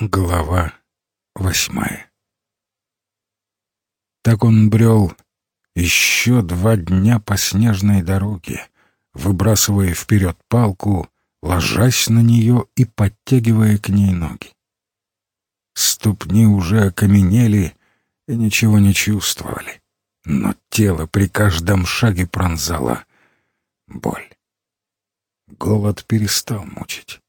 Глава восьмая Так он брел еще два дня по снежной дороге, выбрасывая вперед палку, ложась на нее и подтягивая к ней ноги. Ступни уже окаменели и ничего не чувствовали, но тело при каждом шаге пронзало боль. Голод перестал мучить.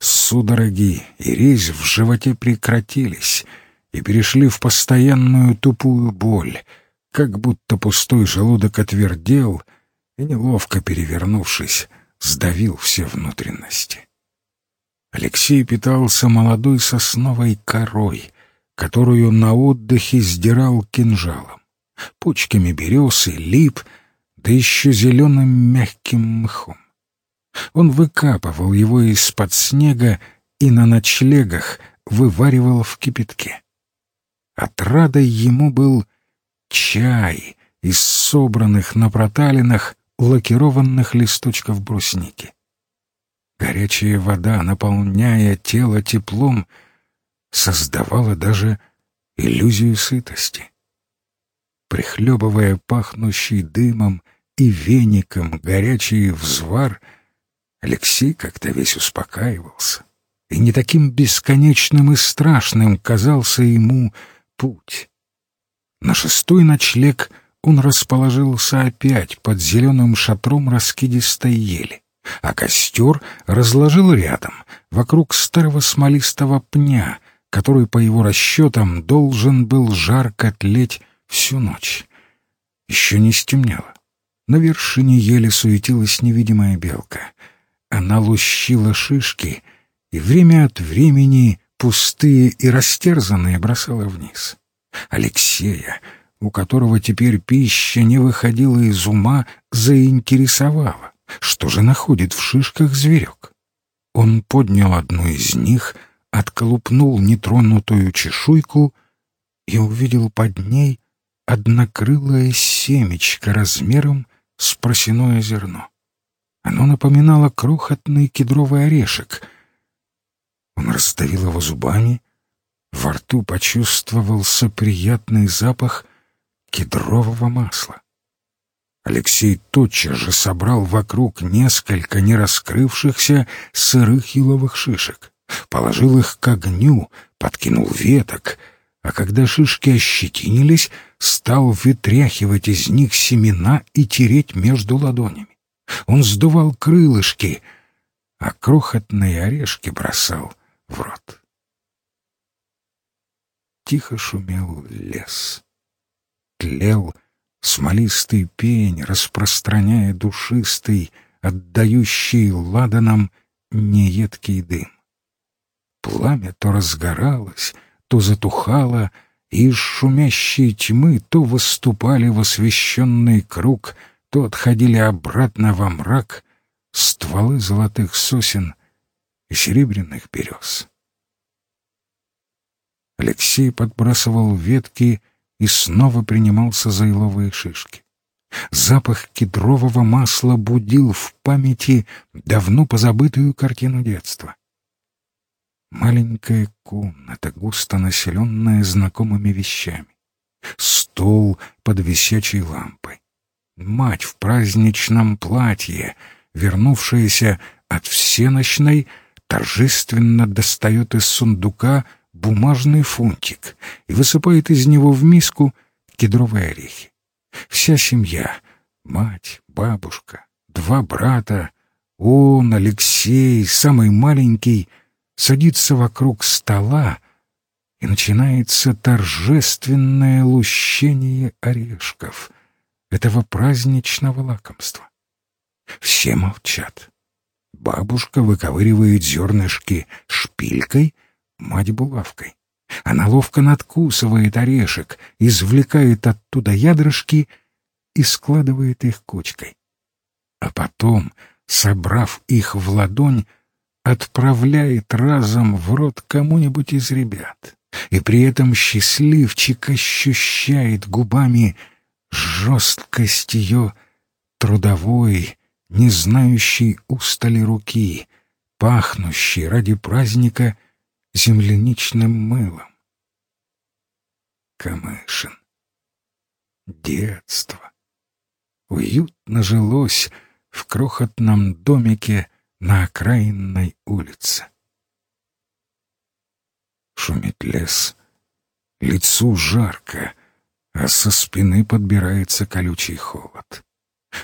Судороги и резь в животе прекратились и перешли в постоянную тупую боль, как будто пустой желудок отвердел и, неловко перевернувшись, сдавил все внутренности. Алексей питался молодой сосновой корой, которую на отдыхе сдирал кинжалом, пучками берез и лип, да еще зеленым мягким мхом. Он выкапывал его из-под снега и на ночлегах вываривал в кипятке. Отрадой ему был чай из собранных на проталинах лакированных листочков брусники. Горячая вода, наполняя тело теплом, создавала даже иллюзию сытости. Прихлебывая пахнущий дымом и веником горячий взвар — Алексей как-то весь успокаивался, и не таким бесконечным и страшным казался ему путь. На шестой ночлег он расположился опять под зеленым шатром раскидистой ели, а костер разложил рядом, вокруг старого смолистого пня, который, по его расчетам, должен был жарко тлеть всю ночь. Еще не стемнело. На вершине ели суетилась невидимая белка — она лущила шишки и время от времени пустые и растерзанные бросала вниз. Алексея, у которого теперь пища не выходила из ума, заинтересовала, что же находит в шишках зверек. Он поднял одну из них, отколупнул нетронутую чешуйку и увидел под ней однокрылое семечко размером с просяное зерно. Оно напоминало крохотный кедровый орешек. Он раздавил его зубами. Во рту почувствовался приятный запах кедрового масла. Алексей тотчас же собрал вокруг несколько нераскрывшихся сырых еловых шишек, положил их к огню, подкинул веток, а когда шишки ощетинились, стал вытряхивать из них семена и тереть между ладонями. Он сдувал крылышки, а крохотные орешки бросал в рот. Тихо шумел лес. Тлел смолистый пень, распространяя душистый, отдающий ладаном неедкий дым. Пламя то разгоралось, то затухало, и из шумящей тьмы то выступали в освещенный круг — то отходили обратно во мрак стволы золотых сосен и серебряных берез. Алексей подбрасывал ветки и снова принимался за еловые шишки. Запах кедрового масла будил в памяти давно позабытую картину детства. Маленькая комната, густо населенная знакомыми вещами. Стол под висячей лампой мать в праздничном платье, вернувшаяся от всеночной, торжественно достает из сундука бумажный фунтик и высыпает из него в миску кедровые орехи. Вся семья — мать, бабушка, два брата, он, Алексей, самый маленький — садится вокруг стола, и начинается торжественное лущение орешков — этого праздничного лакомства. Все молчат. Бабушка выковыривает зернышки шпилькой, мать булавкой. Она ловко надкусывает орешек, извлекает оттуда ядрышки и складывает их кучкой. А потом, собрав их в ладонь, отправляет разом в рот кому-нибудь из ребят. И при этом счастливчик ощущает губами жесткость ее трудовой, не знающей устали руки, пахнущей ради праздника земляничным мылом. Камышин. Детство. Уютно жилось в крохотном домике на окраинной улице. Шумит лес, лицу жарко, а со спины подбирается колючий холод.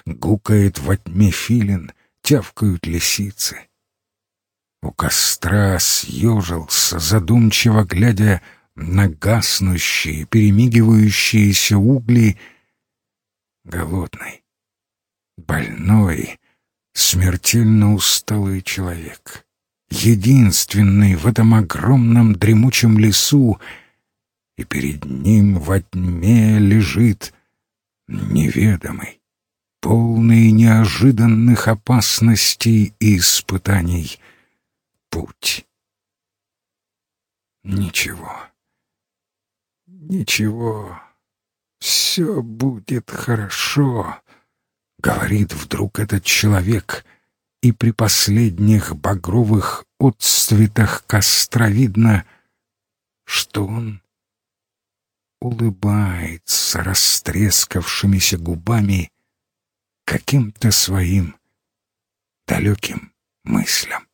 Гукает во тьме филин, тявкают лисицы. У костра съежился, задумчиво глядя на гаснущие, перемигивающиеся угли, голодный, больной, смертельно усталый человек, единственный в этом огромном дремучем лесу, и перед ним во тьме лежит неведомый, полный неожиданных опасностей и испытаний путь. Ничего, ничего, все будет хорошо, говорит вдруг этот человек, и при последних багровых отцветах костра видно, что он улыбается растрескавшимися губами каким-то своим далеким мыслям.